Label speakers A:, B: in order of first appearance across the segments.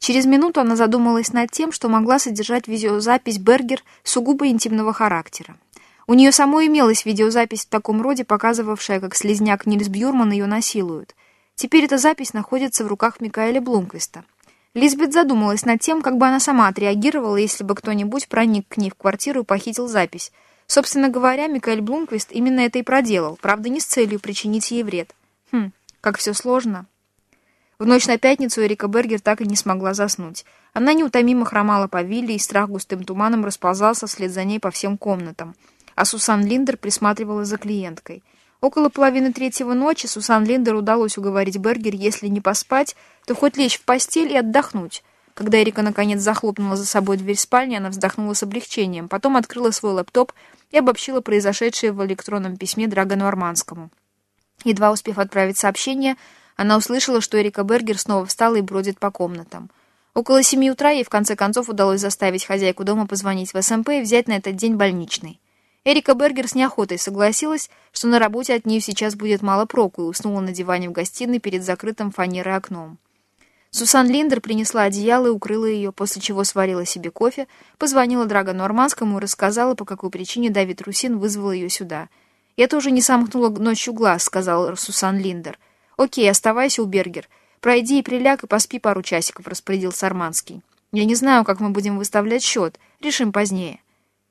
A: Через минуту она задумалась над тем, что могла содержать видеозапись Бергер сугубо интимного характера. У нее самой имелась видеозапись в таком роде, показывавшая, как слезняк Нильс Бьюрман ее насилует. Теперь эта запись находится в руках Микаэля Блумквиста. Лизбет задумалась над тем, как бы она сама отреагировала, если бы кто-нибудь проник к ней в квартиру и похитил запись. Собственно говоря, Микаэль Блумквист именно это и проделал, правда, не с целью причинить ей вред. Хм, как все сложно. В ночь на пятницу Эрика Бергер так и не смогла заснуть. Она неутомимо хромала по вилле, и страх густым туманом расползался вслед за ней по всем комнатам. А Сусан Линдер присматривала за клиенткой. Около половины третьего ночи Сусан Линдер удалось уговорить Бергер, если не поспать, то хоть лечь в постель и отдохнуть. Когда Эрика наконец захлопнула за собой дверь спальни, она вздохнула с облегчением, потом открыла свой лэптоп и обобщила произошедшее в электронном письме Драгону Арманскому. Едва успев отправить сообщение, она услышала, что Эрика Бергер снова встала и бродит по комнатам. Около семи утра ей в конце концов удалось заставить хозяйку дома позвонить в СМП и взять на этот день больничный. Эрика Бергер с неохотой согласилась, что на работе от нее сейчас будет мало проку, и уснула на диване в гостиной перед закрытым фанерой окном. Сусан Линдер принесла одеяло и укрыла ее, после чего сварила себе кофе, позвонила Драгону Арманскому и рассказала, по какой причине Давид Русин вызвал ее сюда. «Я тоже не сомкнула ночью глаз», — сказал Сусан Линдер. «Окей, оставайся у Бергер. Пройди и приляг, и поспи пару часиков», — распорядился Арманский. «Я не знаю, как мы будем выставлять счет. Решим позднее».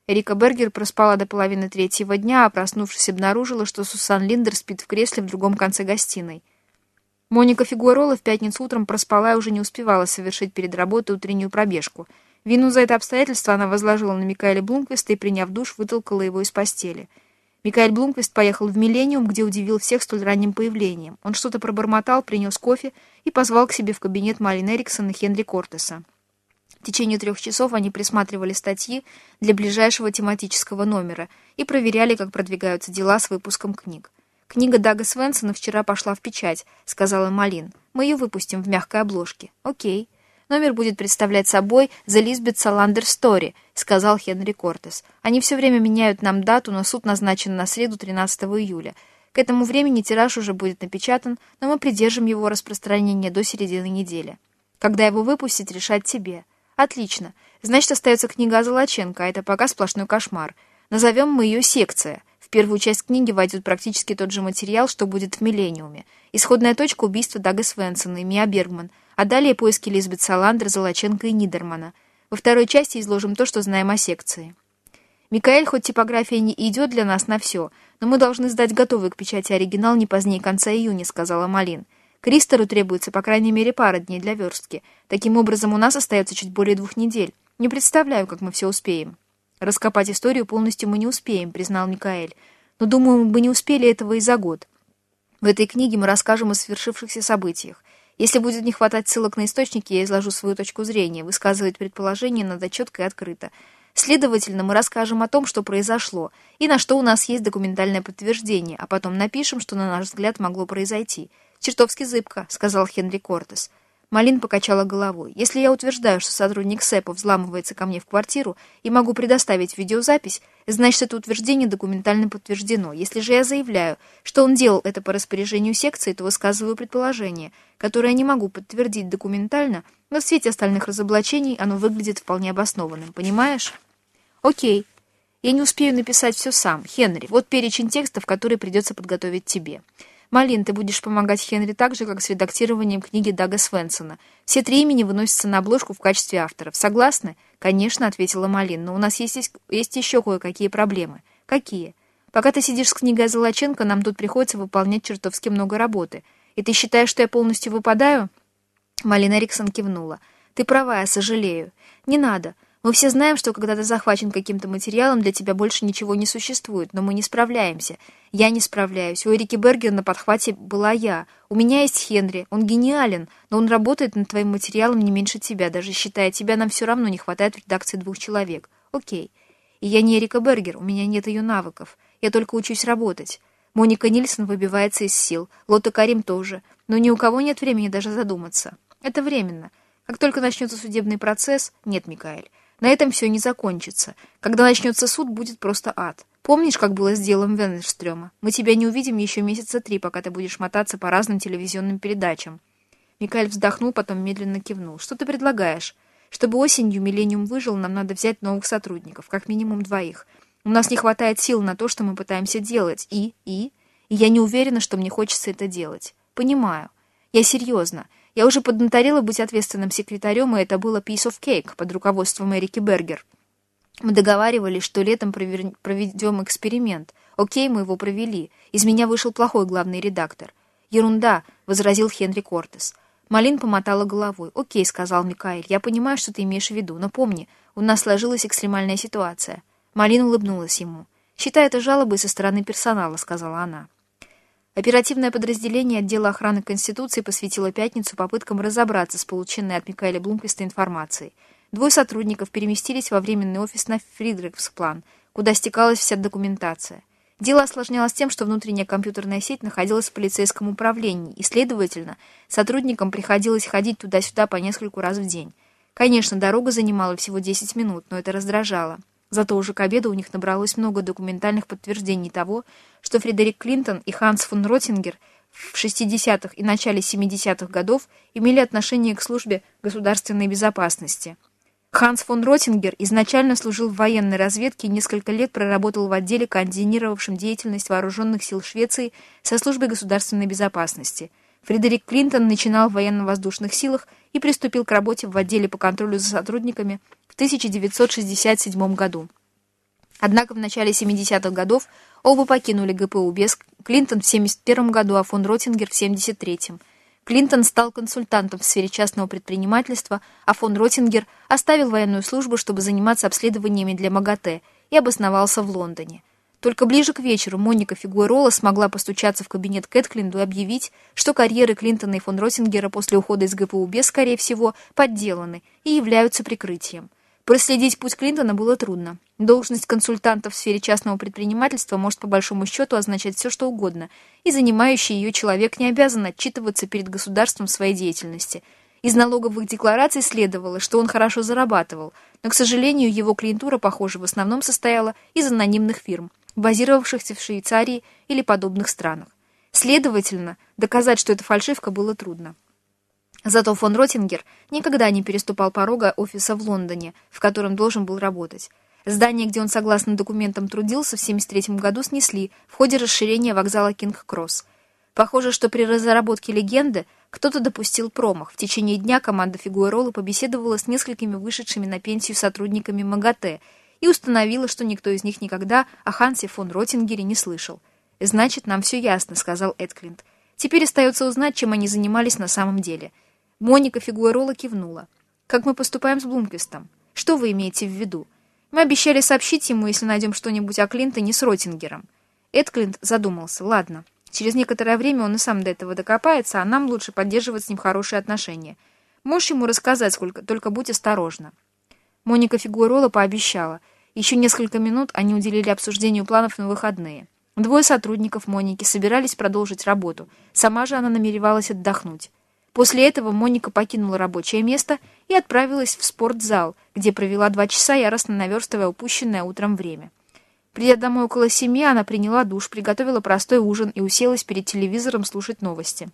A: Эрика Бергер проспала до половины третьего дня, а проснувшись, обнаружила, что Сусан Линдер спит в кресле в другом конце гостиной. Моника Фигуэрола в пятницу утром проспала и уже не успевала совершить перед работой утреннюю пробежку. Вину за это обстоятельство она возложила на Микаэля Блумквиста и, приняв душ, вытолкала его из постели. Микаэль Блумквист поехал в Миллениум, где удивил всех столь ранним появлением. Он что-то пробормотал, принес кофе и позвал к себе в кабинет Малин Эриксон и Хенри Кортеса. В течение трех часов они присматривали статьи для ближайшего тематического номера и проверяли, как продвигаются дела с выпуском книг. «Книга Дага Свенсона вчера пошла в печать», — сказала Малин. «Мы ее выпустим в мягкой обложке». «Окей». «Номер будет представлять собой «The Lisbeth Salander Story», — сказал Хенри Кортес. «Они все время меняют нам дату, но суд назначен на среду 13 июля. К этому времени тираж уже будет напечатан, но мы придержим его распространение до середины недели. Когда его выпустить, решать тебе». «Отлично. Значит, остается книга Золоченко, а это пока сплошной кошмар. Назовем мы ее «Секция». В первую часть книги войдет практически тот же материал, что будет в «Миллениуме». Исходная точка убийства Дага Свенсона и Мия Бергман, а далее поиски Лизбет Саландер, Золоченко и Нидермана. Во второй части изложим то, что знаем о секции. Микаэль, хоть типография не идет для нас на все, но мы должны сдать готовый к печати оригинал не позднее конца июня, сказала Малин. Кристору требуется по крайней мере пара дней для верстки. Таким образом, у нас остается чуть более двух недель. Не представляю, как мы все успеем. «Раскопать историю полностью мы не успеем», — признал Микаэль. «Но, думаю, мы бы не успели этого и за год. В этой книге мы расскажем о свершившихся событиях. Если будет не хватать ссылок на источники, я изложу свою точку зрения. Высказывать предположение надо четко и открыто. Следовательно, мы расскажем о том, что произошло, и на что у нас есть документальное подтверждение, а потом напишем, что, на наш взгляд, могло произойти. «Чертовски зыбко», — сказал Хенри Кортес. Малин покачала головой. «Если я утверждаю, что сотрудник СЭПа взламывается ко мне в квартиру и могу предоставить видеозапись, значит, это утверждение документально подтверждено. Если же я заявляю, что он делал это по распоряжению секции, то высказываю предположение, которое я не могу подтвердить документально, но в свете остальных разоблачений оно выглядит вполне обоснованным. Понимаешь? Окей. Я не успею написать все сам. Хенри, вот перечень текстов, которые придется подготовить тебе. Малин, ты будешь помогать Хенри так же, как с редактированием книги Дага Свенсона. Все три имени выносятся на обложку в качестве авторов. Согласны? Конечно, ответила Малин, но у нас есть, есть еще кое-какие проблемы. Какие? Пока ты сидишь с книгой Золоченко, нам тут приходится выполнять чертовски много работы. И ты считаешь, что я полностью выпадаю? Малина Риксон кивнула. Ты права, я сожалею. Не надо. Мы все знаем, что когда ты захвачен каким-то материалом, для тебя больше ничего не существует, но мы не справляемся. Я не справляюсь. У Эрики Бергер на подхвате была я. У меня есть Хенри. Он гениален, но он работает над твоим материалом не меньше тебя. Даже считая тебя, нам все равно не хватает в редакции двух человек. Окей. И я не Эрика Бергер, у меня нет ее навыков. Я только учусь работать. Моника Нильсон выбивается из сил. Лота Карим тоже. Но ни у кого нет времени даже задуматься. Это временно. Как только начнется судебный процесс... Нет, Микаэль. На этом все не закончится. Когда начнется суд, будет просто ад. Помнишь, как было с делом Веннерстрёма? Мы тебя не увидим еще месяца три, пока ты будешь мотаться по разным телевизионным передачам. Микаэль вздохнул, потом медленно кивнул. «Что ты предлагаешь? Чтобы осенью Миллениум выжил, нам надо взять новых сотрудников, как минимум двоих. У нас не хватает сил на то, что мы пытаемся делать. И, и, и я не уверена, что мне хочется это делать. Понимаю. Я серьезно. Я уже поднаторела быть ответственным секретарем, и это было piece of cake под руководством Эрики Бергер. Мы договаривались, что летом проведем эксперимент. Окей, мы его провели. Из меня вышел плохой главный редактор. «Ерунда», — возразил Хенри Кортес. Малин помотала головой. «Окей», — сказал Микаэль, — «я понимаю, что ты имеешь в виду, но помни, у нас сложилась экстремальная ситуация». Малин улыбнулась ему. «Считай это жалобой со стороны персонала», — сказала она. Оперативное подразделение отдела охраны Конституции посвятило пятницу попыткам разобраться с полученной от Микаэля Блумквиста информацией. Двое сотрудников переместились во временный офис на Фридрихсплан, куда стекалась вся документация. Дело осложнялось тем, что внутренняя компьютерная сеть находилась в полицейском управлении, и, следовательно, сотрудникам приходилось ходить туда-сюда по нескольку раз в день. Конечно, дорога занимала всего 10 минут, но это раздражало. Зато уже к обеду у них набралось много документальных подтверждений того, что Фредерик Клинтон и Ханс фон Ротингер в 60-х и начале 70-х годов имели отношение к службе государственной безопасности. Ханс фон Ротингер изначально служил в военной разведке и несколько лет проработал в отделе, координировавшем деятельность вооруженных сил Швеции со службой государственной безопасности. Фредерик Клинтон начинал в военно-воздушных силах и приступил к работе в отделе по контролю за сотрудниками 1967 году. Однако в начале 70-х годов оба покинули ГПУ без Клинтон в 71 году, а фон Ротингер в 73-м. Клинтон стал консультантом в сфере частного предпринимательства, а фон Ротингер оставил военную службу, чтобы заниматься обследованиями для МАГАТЭ и обосновался в Лондоне. Только ближе к вечеру Моника Фигуэрола смогла постучаться в кабинет Кэтклинду и объявить, что карьеры Клинтона и фон Ротингера после ухода из ГПУ без, скорее всего, подделаны и являются прикрытием. Проследить путь Клинтона было трудно. Должность консультанта в сфере частного предпринимательства может по большому счету означать все, что угодно, и занимающий ее человек не обязан отчитываться перед государством своей деятельности. Из налоговых деклараций следовало, что он хорошо зарабатывал, но, к сожалению, его клиентура, похоже, в основном состояла из анонимных фирм, базировавшихся в Швейцарии или подобных странах. Следовательно, доказать, что это фальшивка, было трудно. Зато фон Ротингер никогда не переступал порога офиса в Лондоне, в котором должен был работать. Здание, где он согласно документам трудился, в 1973 году снесли в ходе расширения вокзала Кинг-Кросс. Похоже, что при разработке легенды кто-то допустил промах. В течение дня команда Фигуэрола побеседовала с несколькими вышедшими на пенсию сотрудниками МАГАТЭ и установила, что никто из них никогда о Хансе фон Ротингере не слышал. «Значит, нам все ясно», — сказал Эдклинт. «Теперь остается узнать, чем они занимались на самом деле». Моника Фигуэрола кивнула. «Как мы поступаем с Блумквистом? Что вы имеете в виду? Мы обещали сообщить ему, если найдем что-нибудь о Клинтоне с Ротингером». Эд Клинт задумался. «Ладно, через некоторое время он и сам до этого докопается, а нам лучше поддерживать с ним хорошие отношения. Можешь ему рассказать, сколько, только будь осторожна». Моника Фигуэрола пообещала. Еще несколько минут они уделили обсуждению планов на выходные. Двое сотрудников Моники собирались продолжить работу. Сама же она намеревалась отдохнуть. После этого Моника покинула рабочее место и отправилась в спортзал, где провела два часа, яростно наверстывая упущенное утром время. Придя домой около семи, она приняла душ, приготовила простой ужин и уселась перед телевизором слушать новости.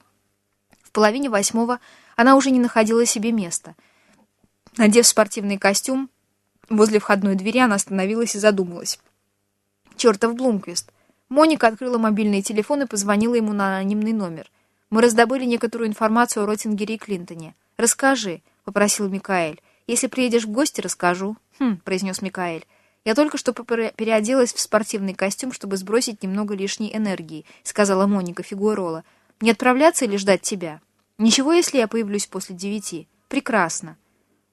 A: В половине восьмого она уже не находила себе места. Надев спортивный костюм, возле входной двери она остановилась и задумалась. Чертов Блумквист. Моника открыла мобильный телефон и позвонила ему на анонимный номер. Мы раздобыли некоторую информацию о Ротингере и Клинтоне. Расскажи, — попросил Микаэль. Если приедешь в гости, расскажу. Хм, — произнес Микаэль. Я только что переоделась в спортивный костюм, чтобы сбросить немного лишней энергии, — сказала Моника Фигуэрола. Не отправляться или ждать тебя? Ничего, если я появлюсь после девяти. Прекрасно.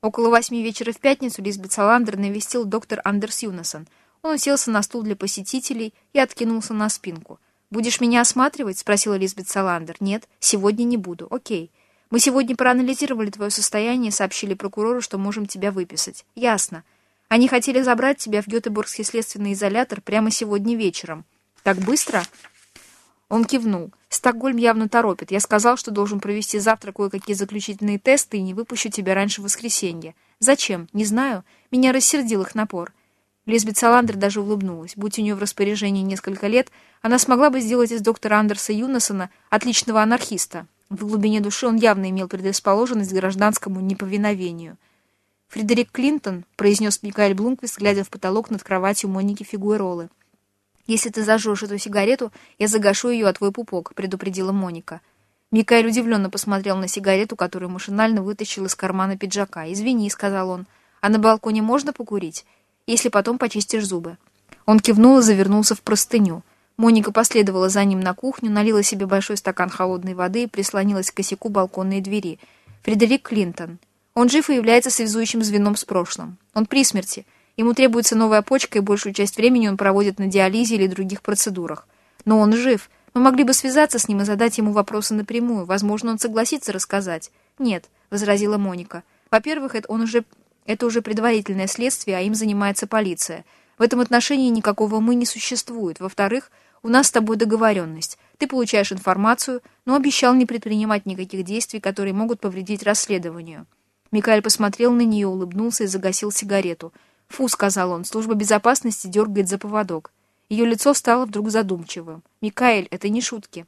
A: Около восьми вечера в пятницу Лизбет Саландер навестил доктор Андерс Юнасон. Он уселся на стул для посетителей и откинулся на спинку. «Будешь меня осматривать?» — спросила Лизбет Саландер. «Нет, сегодня не буду. Окей. Мы сегодня проанализировали твое состояние и сообщили прокурору, что можем тебя выписать. Ясно. Они хотели забрать тебя в Гетеборгский следственный изолятор прямо сегодня вечером. Так быстро?» Он кивнул. «Стокгольм явно торопит. Я сказал, что должен провести завтра кое-какие заключительные тесты и не выпущу тебя раньше воскресенья. Зачем? Не знаю. Меня рассердил их напор. Лизбет Саландер даже улыбнулась. Будь у нее в распоряжении несколько лет, она смогла бы сделать из доктора Андерса Юнасона отличного анархиста. В глубине души он явно имел предрасположенность к гражданскому неповиновению. «Фредерик Клинтон», — произнес Микаэль Блумквист, глядя в потолок над кроватью Моники Фигуэролы. «Если ты зажжешь эту сигарету, я загашу ее от твой пупок», — предупредила Моника. Микаэль удивленно посмотрел на сигарету, которую машинально вытащил из кармана пиджака. «Извини», — сказал он, — «а на балконе можно покурить, если потом почистишь зубы?» Он кивнул и завернулся в простыню. Моника последовала за ним на кухню, налила себе большой стакан холодной воды и прислонилась к косяку балконной двери. Фредерик Клинтон. Он жив и является связующим звеном с прошлым. Он при смерти. Ему требуется новая почка, и большую часть времени он проводит на диализе или других процедурах. Но он жив. Мы могли бы связаться с ним и задать ему вопросы напрямую. Возможно, он согласится рассказать. «Нет», — возразила Моника. «Во-первых, это, он уже, это уже предварительное следствие, а им занимается полиция. В этом отношении никакого «мы» не существует. Во-вторых, у нас с тобой договоренность. Ты получаешь информацию, но обещал не предпринимать никаких действий, которые могут повредить расследованию». Микаэль посмотрел на нее, улыбнулся и загасил сигарету. «Фу», — сказал он, — «служба безопасности дергает за поводок». Ее лицо стало вдруг задумчивым. «Микаэль, это не шутки».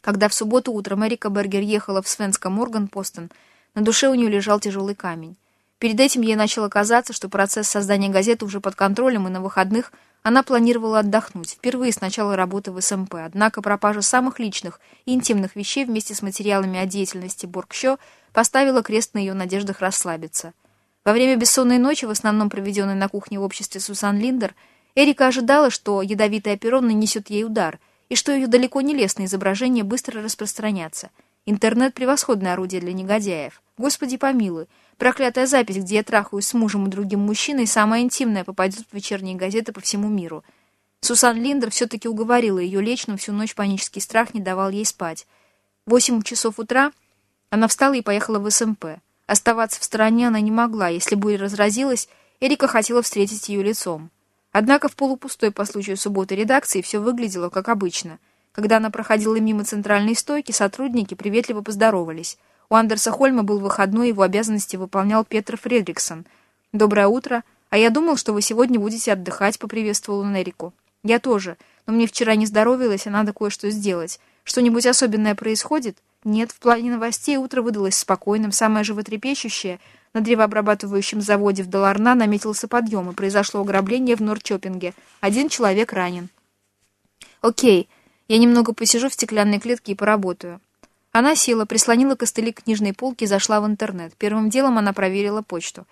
A: Когда в субботу утром Эрика Бергер ехала в Свенска Морган-Постон, на душе у нее лежал тяжелый камень. Перед этим ей начало казаться, что процесс создания газеты уже под контролем, и на выходных она планировала отдохнуть, впервые с начала работы в СМП. Однако пропажа самых личных и интимных вещей вместе с материалами о деятельности Боргщо поставила крест на ее надеждах расслабиться. Во время бессонной ночи, в основном проведенной на кухне в обществе Сусан Линдер, Эрика ожидала, что ядовитый оперон нанесет ей удар, и что ее далеко не лестные изображения быстро распространятся. Интернет — превосходное орудие для негодяев. Господи помилуй, Проклятая запись, где я трахаюсь с мужем и другим мужчиной, самая интимная, попадет в вечерние газеты по всему миру. Сусан Линдер все-таки уговорила ее лечь, но всю ночь панический страх не давал ей спать. Восемь часов утра она встала и поехала в СМП. Оставаться в стороне она не могла. Если буря разразилась, Эрика хотела встретить ее лицом. Однако в полупустой по случаю субботы редакции все выглядело как обычно. Когда она проходила мимо центральной стойки, сотрудники приветливо поздоровались — у Андерса Хольма был выходной, его обязанности выполнял Петр Фредриксон. «Доброе утро. А я думал, что вы сегодня будете отдыхать», — поприветствовал он Эрику. «Я тоже. Но мне вчера не здоровилось, и надо кое-что сделать. Что-нибудь особенное происходит?» «Нет, в плане новостей утро выдалось спокойным. Самое животрепещущее. На древообрабатывающем заводе в Доларна наметился подъем, и произошло ограбление в Норчопинге. Один человек ранен». «Окей. Я немного посижу в стеклянной клетке и поработаю». Она села, прислонила костыли к книжной полке и зашла в интернет. Первым делом она проверила почту.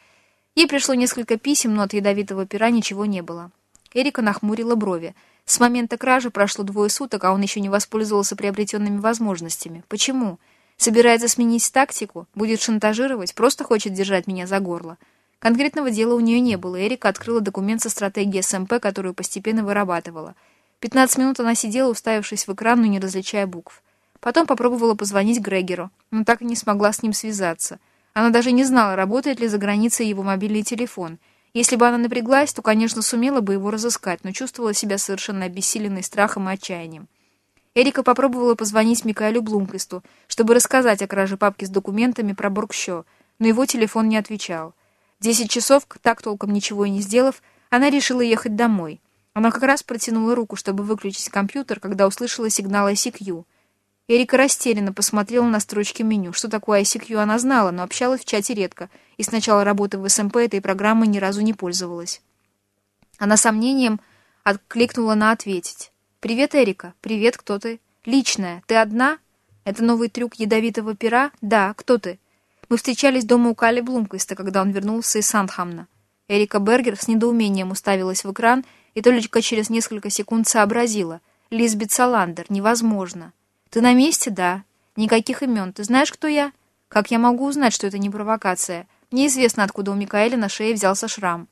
A: Ей пришло несколько писем, но от ядовитого пера ничего не было. Эрика нахмурила брови. С момента кражи прошло двое суток, а он еще не воспользовался приобретенными возможностями. Почему? Собирается сменить тактику? Будет шантажировать? Просто хочет держать меня за горло? Конкретного дела у нее не было. Эрика открыла документ со стратегией СМП, которую постепенно вырабатывала. Пятнадцать минут она сидела, уставившись в экран, но не различая букв. Потом попробовала позвонить Грегеру, но так и не смогла с ним связаться. Она даже не знала, работает ли за границей его мобильный телефон. Если бы она напряглась, то, конечно, сумела бы его разыскать, но чувствовала себя совершенно обессиленной страхом и отчаянием. Эрика попробовала позвонить Микаэлю Блумквисту, чтобы рассказать о краже папки с документами про Бургщо, но его телефон не отвечал. Десять часов, так толком ничего и не сделав, она решила ехать домой. Она как раз протянула руку, чтобы выключить компьютер, когда услышала сигнал ICQ — Эрика растерянно посмотрела на строчки меню. Что такое ICQ она знала, но общалась в чате редко, и с начала работы в СМП этой программой ни разу не пользовалась. Она сомнением откликнула на «ответить». «Привет, Эрика. Привет, кто ты?» «Личная. Ты одна?» «Это новый трюк ядовитого пера?» «Да. Кто ты?» Мы встречались дома у Кали Блумквиста, когда он вернулся из Сандхамна. Эрика Бергер с недоумением уставилась в экран и только через несколько секунд сообразила. «Лизбет Саландер. Невозможно». «Ты на месте?» «Да». «Никаких имен. Ты знаешь, кто я?» «Как я могу узнать, что это не провокация?» Неизвестно, откуда у Микаэля на шее взялся шрам.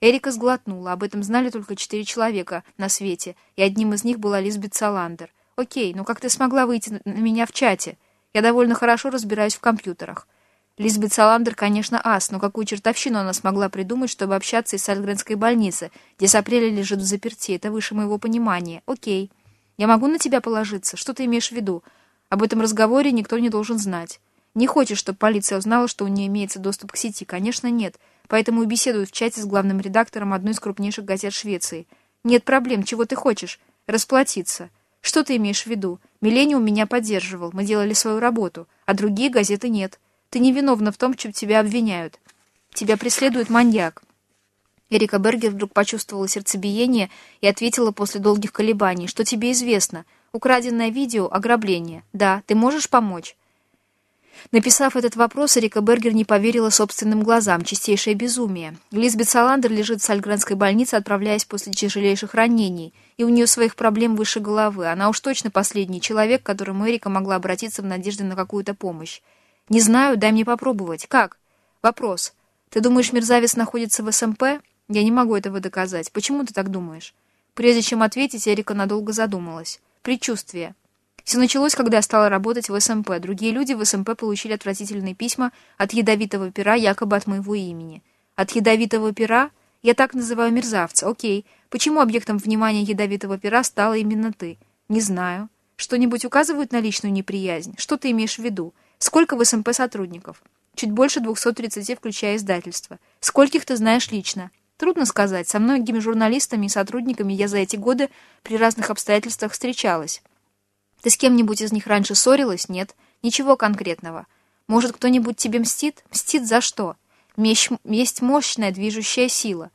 A: Эрика сглотнула. Об этом знали только четыре человека на свете, и одним из них была Лизбет Саландер. «Окей, но как ты смогла выйти на меня в чате? Я довольно хорошо разбираюсь в компьютерах». Лизбет Саландер, конечно, ас, но какую чертовщину она смогла придумать, чтобы общаться из Сальгренской больницы, где с апреля лежит в заперти? Это выше моего понимания. Окей. Я могу на тебя положиться? Что ты имеешь в виду? Об этом разговоре никто не должен знать. Не хочешь, чтобы полиция узнала, что у нее имеется доступ к сети? Конечно, нет. Поэтому и беседуют в чате с главным редактором одной из крупнейших газет Швеции. Нет проблем. Чего ты хочешь? Расплатиться. Что ты имеешь в виду? Миллениум меня поддерживал, мы делали свою работу, а другие газеты нет. Ты не виновна в том, чем тебя обвиняют. Тебя преследует маньяк. Эрика Бергер вдруг почувствовала сердцебиение и ответила после долгих колебаний. «Что тебе известно? Украденное видео — ограбление. Да, ты можешь помочь?» Написав этот вопрос, Эрика Бергер не поверила собственным глазам. Чистейшее безумие. Лизбет Саландер лежит в Сальгранской больнице, отправляясь после тяжелейших ранений. И у нее своих проблем выше головы. Она уж точно последний человек, к которому Эрика могла обратиться в надежде на какую-то помощь. «Не знаю, дай мне попробовать. Как?» «Вопрос. Ты думаешь, мерзавец находится в СМП?» «Я не могу этого доказать. Почему ты так думаешь?» Прежде чем ответить, Эрика надолго задумалась. «Предчувствие. Все началось, когда я стала работать в СМП. Другие люди в СМП получили отвратительные письма от ядовитого пера, якобы от моего имени. От ядовитого пера? Я так называю мерзавца. Окей. Почему объектом внимания ядовитого пера стала именно ты? Не знаю. Что-нибудь указывает на личную неприязнь? Что ты имеешь в виду? Сколько в СМП сотрудников? Чуть больше 230, включая издательство. Скольких ты знаешь лично? Трудно сказать. Со многими журналистами и сотрудниками я за эти годы при разных обстоятельствах встречалась. Ты с кем-нибудь из них раньше ссорилась? Нет. Ничего конкретного. Может, кто-нибудь тебе мстит? Мстит за что? Меч... Есть мощная движущая сила.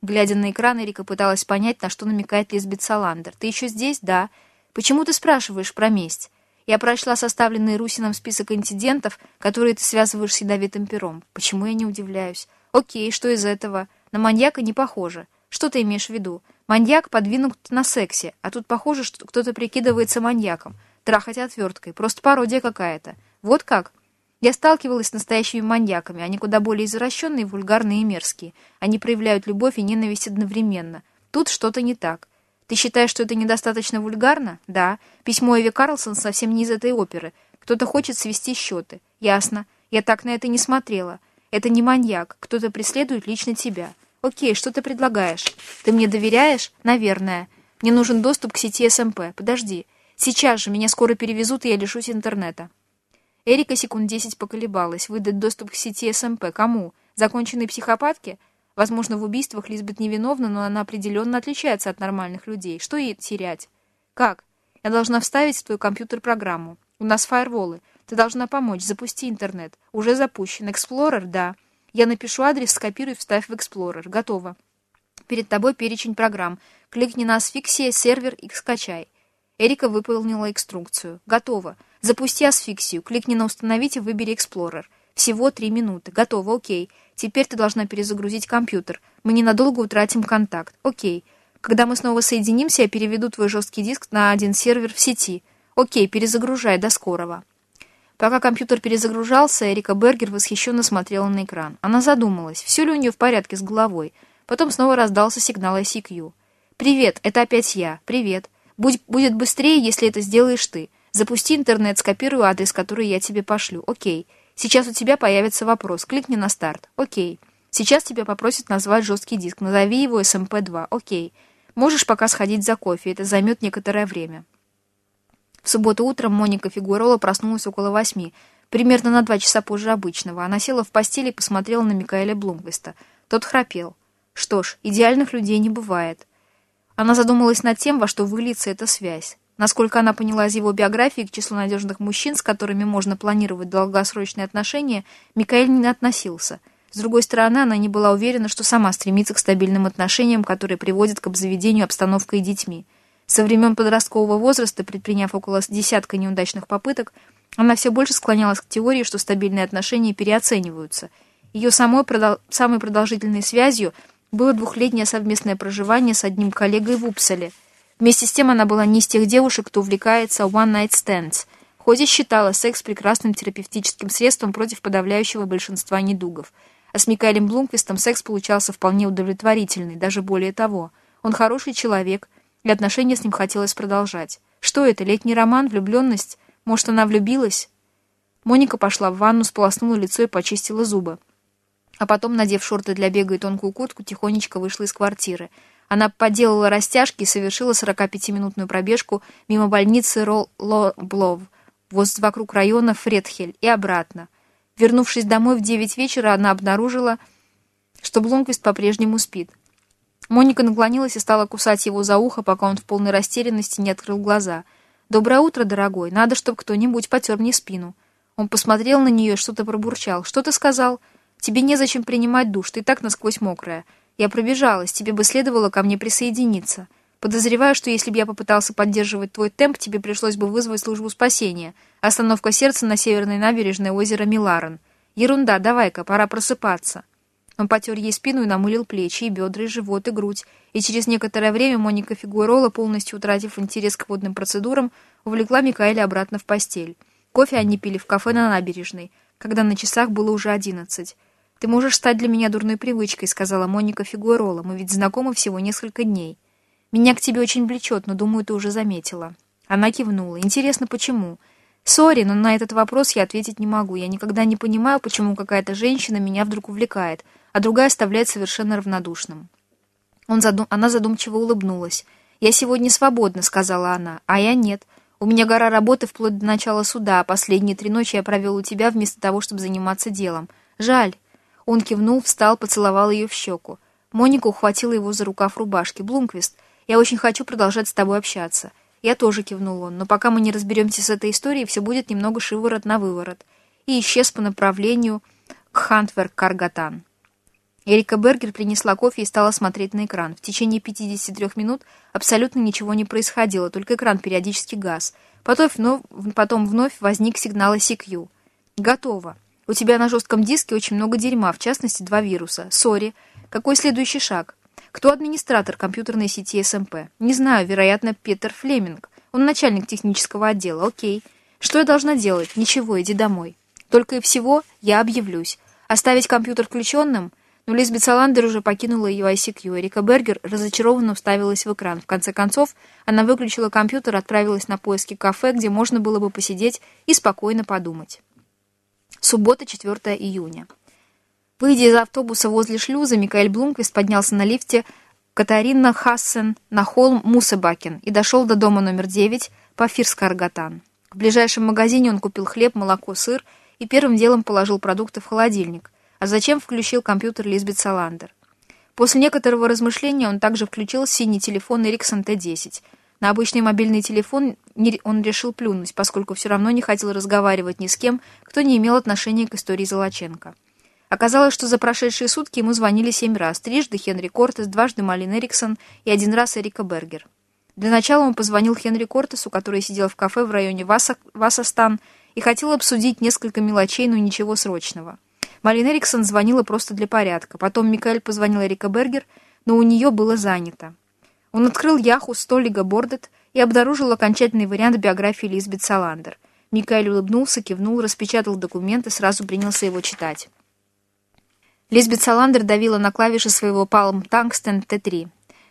A: Глядя на экран, Эрика пыталась понять, на что намекает Лизбет Саландер. «Ты еще здесь?» «Да». «Почему ты спрашиваешь про месть?» «Я прочла составленный Русином список инцидентов, которые ты связываешь с ядовитым пером. Почему я не удивляюсь?» «Окей, что из этого?» «На маньяка не похоже. Что ты имеешь в виду?» Маньяк подвинут на сексе, а тут похоже, что кто-то прикидывается маньяком. Трахать отверткой. Просто пародия какая-то. Вот как? Я сталкивалась с настоящими маньяками. Они куда более извращенные, вульгарные и мерзкие. Они проявляют любовь и ненависть одновременно. Тут что-то не так. Ты считаешь, что это недостаточно вульгарно? Да. Письмо Эви Карлсон совсем не из этой оперы. Кто-то хочет свести счеты. Ясно. Я так на это не смотрела. Это не маньяк. Кто-то преследует лично тебя. «Окей, что ты предлагаешь? Ты мне доверяешь? Наверное. Мне нужен доступ к сети СМП. Подожди. Сейчас же, меня скоро перевезут, и я лишусь интернета». Эрика секунд десять поколебалась. Выдать доступ к сети СМП. Кому? Законченной психопатке? Возможно, в убийствах Лизбет невиновна, но она определенно отличается от нормальных людей. Что ей терять? Как? Я должна вставить в твой компьютер программу. У нас фаерволы. Ты должна помочь. Запусти интернет. Уже запущен. Explorer? Да. Я напишу адрес, скопируй, вставь в Explorer. Готово. Перед тобой перечень программ. Кликни на асфиксия, сервер и скачай. Эрика выполнила инструкцию. Готово. Запусти асфиксию. Кликни на «Установить» и выбери Explorer. Всего три минуты. Готово, окей. Теперь ты должна перезагрузить компьютер. Мы ненадолго утратим контакт. Окей. Когда мы снова соединимся, я переведу твой жесткий диск на один сервер в сети. Окей, перезагружай. До скорого. Пока компьютер перезагружался, Эрика Бергер восхищенно смотрела на экран. Она задумалась, все ли у нее в порядке с головой. Потом снова раздался сигнал ICQ. «Привет, это опять я. Привет. Будь, будет быстрее, если это сделаешь ты. Запусти интернет, скопируй адрес, который я тебе пошлю. Окей. Сейчас у тебя появится вопрос. Кликни на старт. Окей. Сейчас тебя попросят назвать жесткий диск. Назови его SMP2. Окей. Можешь пока сходить за кофе. Это займет некоторое время». В субботу утром Моника Фигурола проснулась около восьми, примерно на два часа позже обычного. Она села в постели и посмотрела на Микаэля Блумквиста. Тот храпел. Что ж, идеальных людей не бывает. Она задумалась над тем, во что выльется эта связь. Насколько она поняла из его биографии, к числу надежных мужчин, с которыми можно планировать долгосрочные отношения, Микаэль не относился. С другой стороны, она не была уверена, что сама стремится к стабильным отношениям, которые приводят к обзаведению обстановкой и детьми. Со времен подросткового возраста, предприняв около десятка неудачных попыток, она все больше склонялась к теории, что стабильные отношения переоцениваются. Ее самой продол самой продолжительной связью было двухлетнее совместное проживание с одним коллегой в Упсале. Вместе с тем она была не из тех девушек, кто увлекается one-night stands, хоть и считала секс прекрасным терапевтическим средством против подавляющего большинства недугов. А с Микаэлем Блумквистом секс получался вполне удовлетворительный, даже более того. Он хороший человек, и отношения с ним хотелось продолжать. Что это, летний роман, влюбленность? Может, она влюбилась? Моника пошла в ванну, сполоснула лицо и почистила зубы. А потом, надев шорты для бега и тонкую куртку, тихонечко вышла из квартиры. Она поделала растяжки и совершила 45-минутную пробежку мимо больницы Ролл-Блов, вокруг района Фредхель и обратно. Вернувшись домой в 9 вечера, она обнаружила, что Блумквист по-прежнему спит. Моника наклонилась и стала кусать его за ухо, пока он в полной растерянности не открыл глаза. «Доброе утро, дорогой. Надо, чтобы кто-нибудь потер мне спину». Он посмотрел на нее и что-то пробурчал. «Что ты сказал? Тебе незачем принимать душ, ты так насквозь мокрая. Я пробежалась, тебе бы следовало ко мне присоединиться. Подозреваю, что если бы я попытался поддерживать твой темп, тебе пришлось бы вызвать службу спасения. Остановка сердца на северной набережной озера Миларен. Ерунда, давай-ка, пора просыпаться». Он потер ей спину и намылил плечи, и бедра, и живот, и грудь. И через некоторое время Моника Фигуэрола, полностью утратив интерес к водным процедурам, увлекла Микаэля обратно в постель. Кофе они пили в кафе на набережной, когда на часах было уже одиннадцать. «Ты можешь стать для меня дурной привычкой», — сказала Моника Фигуэрола. «Мы ведь знакомы всего несколько дней. Меня к тебе очень влечет, но, думаю, ты уже заметила». Она кивнула. «Интересно, почему?» «Сори, но на этот вопрос я ответить не могу. Я никогда не понимаю, почему какая-то женщина меня вдруг увлекает, а другая оставляет совершенно равнодушным». Он задум... Она задумчиво улыбнулась. «Я сегодня свободна», — сказала она, — «а я нет. У меня гора работы вплоть до начала суда, а последние три ночи я провел у тебя вместо того, чтобы заниматься делом. Жаль». Он кивнул, встал, поцеловал ее в щеку. Моника ухватила его за рукав рубашки. «Блумквист, я очень хочу продолжать с тобой общаться». Я тоже кивнул он, но пока мы не разберемся с этой историей, все будет немного шиворот на выворот. И исчез по направлению к Хантверк-Каргатан. Эрика Бергер принесла кофе и стала смотреть на экран. В течение 53 минут абсолютно ничего не происходило, только экран периодически гас. Потом вновь, потом вновь возник сигнал CQ. «Готово. У тебя на жестком диске очень много дерьма, в частности, два вируса. Sorry. Какой следующий шаг?» Кто администратор компьютерной сети СМП? Не знаю, вероятно, Петер Флеминг. Он начальник технического отдела. Окей. Что я должна делать? Ничего, иди домой. Только и всего я объявлюсь. Оставить компьютер включенным? Но Лизбет Саландер уже покинула ее ICQ. Эрика Бергер разочарованно уставилась в экран. В конце концов, она выключила компьютер, отправилась на поиски кафе, где можно было бы посидеть и спокойно подумать. Суббота, 4 июня. Выйдя из автобуса возле шлюза, Микаэль Блумквист поднялся на лифте Катарина Хассен на холм Мусебакен и дошел до дома номер 9 по Фирскаргатан. В ближайшем магазине он купил хлеб, молоко, сыр и первым делом положил продукты в холодильник, а затем включил компьютер Лизбет Саландер. После некоторого размышления он также включил синий телефон Ericsson T10. На обычный мобильный телефон он решил плюнуть, поскольку все равно не хотел разговаривать ни с кем, кто не имел отношения к истории Золоченко. Оказалось, что за прошедшие сутки ему звонили семь раз. Трижды Хенри Кортес, дважды Малин Эриксон и один раз Эрика Бергер. Для начала он позвонил Хенри Кортесу, который сидел в кафе в районе Васа, Васастан, и хотел обсудить несколько мелочей, но ничего срочного. Малин Эриксон звонила просто для порядка. Потом Микаэль позвонил Эрика Бергер, но у нее было занято. Он открыл Яху Столига Бордет и обнаружил окончательный вариант биографии Лизбет Саландер. Микаэль улыбнулся, кивнул, распечатал документ и сразу принялся его читать. Лизбет Саландер давила на клавиши своего Palm Tungsten T3.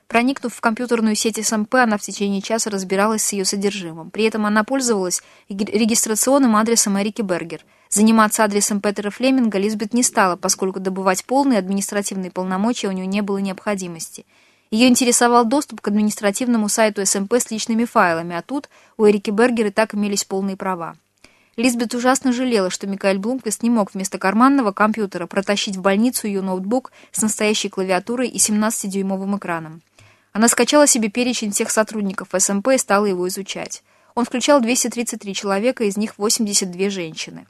A: Проникнув в компьютерную сеть СМП, она в течение часа разбиралась с ее содержимым. При этом она пользовалась регистрационным адресом Эрики Бергер. Заниматься адресом Петера Флеминга Лизбет не стала, поскольку добывать полные административные полномочия у нее не было необходимости. Ее интересовал доступ к административному сайту СМП с личными файлами, а тут у Эрики Бергер и так имелись полные права. Лизбет ужасно жалела, что Микаэль Блумквист не мог вместо карманного компьютера протащить в больницу ее ноутбук с настоящей клавиатурой и 17-дюймовым экраном. Она скачала себе перечень всех сотрудников СМП и стала его изучать. Он включал 233 человека, из них 82 женщины.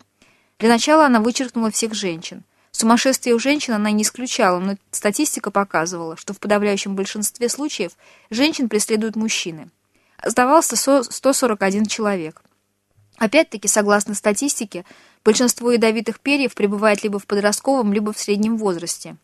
A: Для начала она вычеркнула всех женщин. Сумасшествие у женщин она не исключала, но статистика показывала, что в подавляющем большинстве случаев женщин преследуют мужчины. Оставался 141 человек. Опять-таки, согласно статистике, большинство ядовитых перьев пребывает либо в подростковом, либо в среднем возрасте.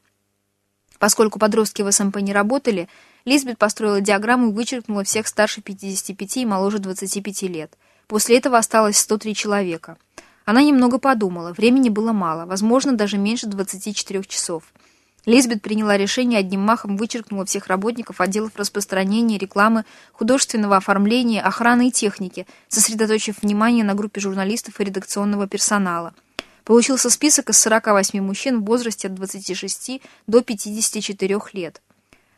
A: Поскольку подростки в СМП не работали, Лизбет построила диаграмму и вычеркнула всех старше 55 и моложе 25 лет. После этого осталось 103 человека. Она немного подумала, времени было мало, возможно, даже меньше 24 часов. Лизбет приняла решение, одним махом вычеркнула всех работников отделов распространения, рекламы, художественного оформления, охраны и техники, сосредоточив внимание на группе журналистов и редакционного персонала. Получился список из 48 мужчин в возрасте от 26 до 54 лет.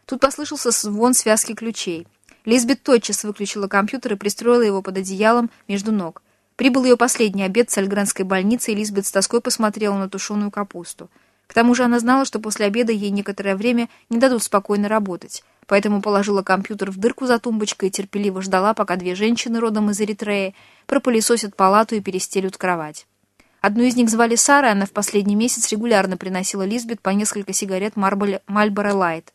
A: Тут послышался звон связки ключей. Лизбет тотчас выключила компьютер и пристроила его под одеялом между ног. Прибыл ее последний обед в Сальгранской больнице, и Лизбет с тоской посмотрела на тушеную капусту. К тому же она знала, что после обеда ей некоторое время не дадут спокойно работать, поэтому положила компьютер в дырку за тумбочкой и терпеливо ждала, пока две женщины родом из Эритреи пропылесосят палату и перестелют кровать. Одну из них звали Сара, она в последний месяц регулярно приносила Лизбет по несколько сигарет Мальборо Лайт.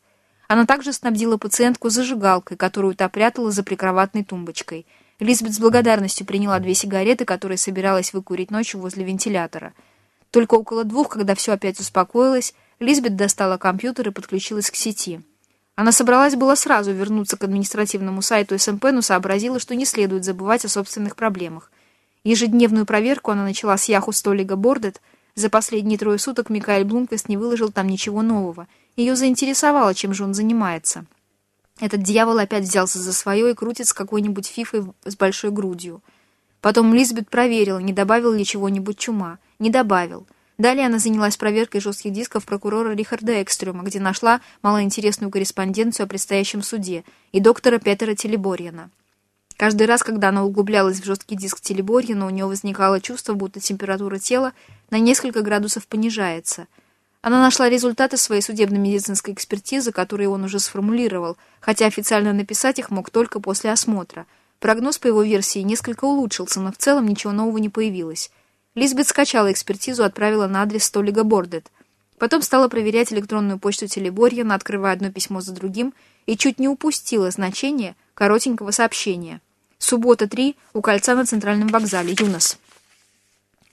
A: Она также снабдила пациентку зажигалкой, которую та прятала за прикроватной тумбочкой. Лизбет с благодарностью приняла две сигареты, которые собиралась выкурить ночью возле вентилятора — только около двух, когда все опять успокоилось, Лизбет достала компьютер и подключилась к сети. Она собралась было сразу вернуться к административному сайту СМП, но сообразила, что не следует забывать о собственных проблемах. Ежедневную проверку она начала с Яху Столига Бордет. За последние трое суток Микаэль Блумквист не выложил там ничего нового. Ее заинтересовало, чем же он занимается. Этот дьявол опять взялся за свое и крутит с какой-нибудь фифой с большой грудью. Потом Лизбет проверила, не добавил ли чего-нибудь чума. Не добавил. Далее она занялась проверкой жестких дисков прокурора Рихарда Экстрюма, где нашла малоинтересную корреспонденцию о предстоящем суде, и доктора Петера Телеборьяна. Каждый раз, когда она углублялась в жесткий диск Телеборьяна, у нее возникало чувство, будто температура тела на несколько градусов понижается. Она нашла результаты своей судебно-медицинской экспертизы, которые он уже сформулировал, хотя официально написать их мог только после осмотра. Прогноз по его версии несколько улучшился, но в целом ничего нового не появилось. Лизбет скачала экспертизу, отправила на адрес Столига Бордет. Потом стала проверять электронную почту Телеборьяна, открывая одно письмо за другим, и чуть не упустила значение коротенького сообщения. Суббота 3 у кольца на центральном вокзале. Юнос.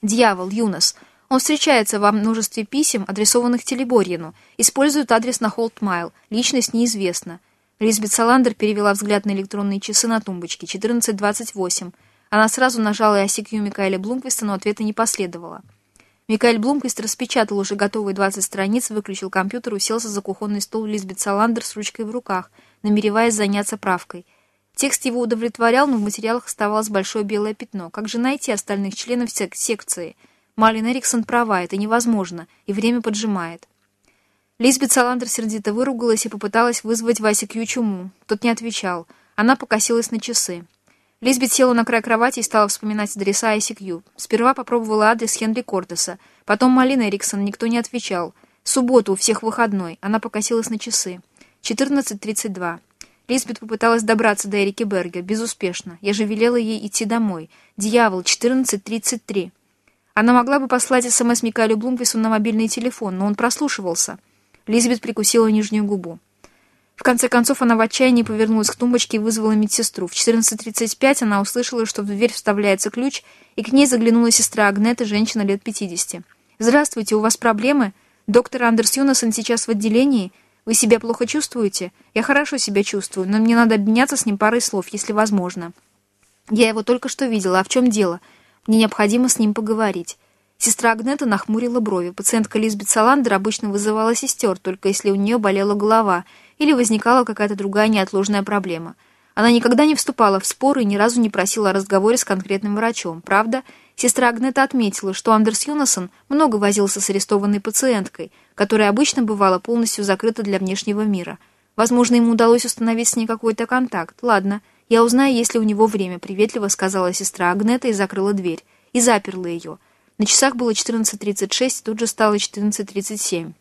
A: Дьявол, Юнос. Он встречается во множестве писем, адресованных Телеборьяну. Использует адрес на Холтмайл. Личность неизвестна. Лизбет Саландер перевела взгляд на электронные часы на тумбочке. 14.28. Она сразу нажала ICQ Микаэля Блумквиста, но ответа не последовало. Микаэль Блумквист распечатал уже готовые 20 страниц, выключил компьютер, уселся за кухонный стол Лизбет Саландер с ручкой в руках, намереваясь заняться правкой. Текст его удовлетворял, но в материалах оставалось большое белое пятно. Как же найти остальных членов сек секции? Малин Эриксон права, это невозможно, и время поджимает. Лизбет Саландер сердито выругалась и попыталась вызвать Васе Кью чуму. Тот не отвечал. Она покосилась на часы. Лизбет села на край кровати и стала вспоминать адреса ICQ. Сперва попробовала адрес Хенри Кортеса, потом Малина Эриксон, никто не отвечал. Субботу, у всех выходной. Она покосилась на часы. 14.32. Лизбет попыталась добраться до Эрики Бергер. Безуспешно. Я же велела ей идти домой. Дьявол, 14.33. Она могла бы послать СМС Микаэлю Блумквису на мобильный телефон, но он прослушивался. Лизбет прикусила нижнюю губу. В конце концов, она в отчаянии повернулась к тумбочке и вызвала медсестру. В 14.35 она услышала, что в дверь вставляется ключ, и к ней заглянула сестра Агнеты, женщина лет 50. «Здравствуйте, у вас проблемы? Доктор Андерс Юнасон сейчас в отделении. Вы себя плохо чувствуете? Я хорошо себя чувствую, но мне надо обменяться с ним парой слов, если возможно. Я его только что видела, а в чем дело? Мне необходимо с ним поговорить». Сестра Агнета нахмурила брови. Пациентка Лизбет Саландер обычно вызывала сестер, только если у нее болела голова – или возникала какая-то другая неотложная проблема. Она никогда не вступала в споры и ни разу не просила о разговоре с конкретным врачом. Правда, сестра Агнета отметила, что Андерс Юнасон много возился с арестованной пациенткой, которая обычно бывала полностью закрыта для внешнего мира. Возможно, ему удалось установить с ней какой-то контакт. Ладно, я узнаю, если у него время, приветливо сказала сестра Агнета и закрыла дверь. И заперла ее. На часах было 14.36, тут же стало 14.37.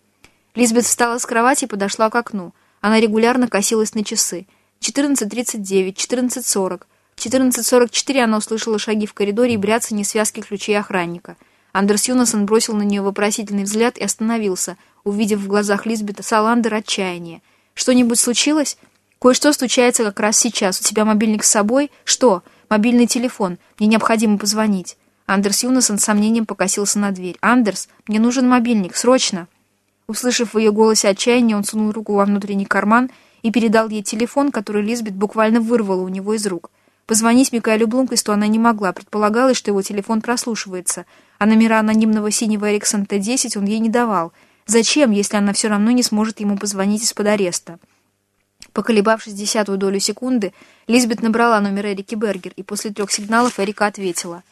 A: Лизбет встала с кровати и подошла к окну. Она регулярно косилась на часы. 14.39, 14.40. 14.44 она услышала шаги в коридоре и бряцание связки ключей охранника. Андерс Юнасон бросил на нее вопросительный взгляд и остановился, увидев в глазах Лизбета Саландер отчаяние. «Что-нибудь случилось?» «Кое-что случается как раз сейчас. У тебя мобильник с собой?» «Что?» «Мобильный телефон. Мне необходимо позвонить». Андерс Юнасон с сомнением покосился на дверь. «Андерс, мне нужен мобильник. Срочно!» Услышав в ее голосе отчаяние, он сунул руку во внутренний карман и передал ей телефон, который Лизбет буквально вырвала у него из рук. Позвонить Микаэлю Блумквисту она не могла, предполагалось, что его телефон прослушивается, а номера анонимного синего Эриксон Т-10 он ей не давал. Зачем, если она все равно не сможет ему позвонить из-под ареста? Поколебавшись десятую долю секунды, Лизбет набрала номер Эрики Бергер, и после трех сигналов Эрика ответила.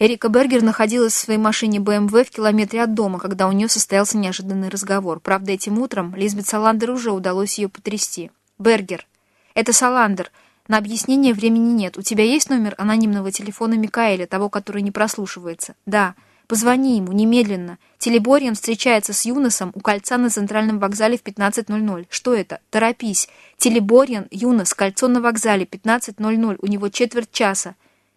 A: Эрика Бергер находилась в своей машине BMW в километре от дома, когда у нее состоялся неожиданный разговор. Правда, этим утром Лизбет Саландер уже удалось ее потрясти. «Бергер, это Саландер. На объяснение времени нет. У тебя есть номер анонимного телефона Микаэля, того, который не прослушивается?» «Да. Позвони ему, немедленно. Телебориан встречается с Юносом у кольца на центральном вокзале в 15.00. Что это? Торопись. Телебориан, Юнос, кольцо на вокзале, 15.00. У него четверть часа.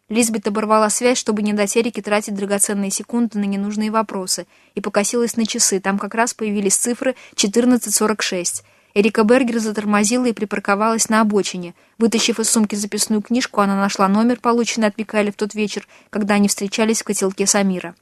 A: Лизбет оборвала связь, чтобы не дать Эрике тратить драгоценные секунды на ненужные вопросы, и покосилась на часы. Там как раз появились цифры 14.46. Эрика Бергер затормозила и припарковалась на обочине. Вытащив из сумки записную книжку, она нашла номер, полученный от Микаэля в тот вечер, когда они встречались в котелке Самира.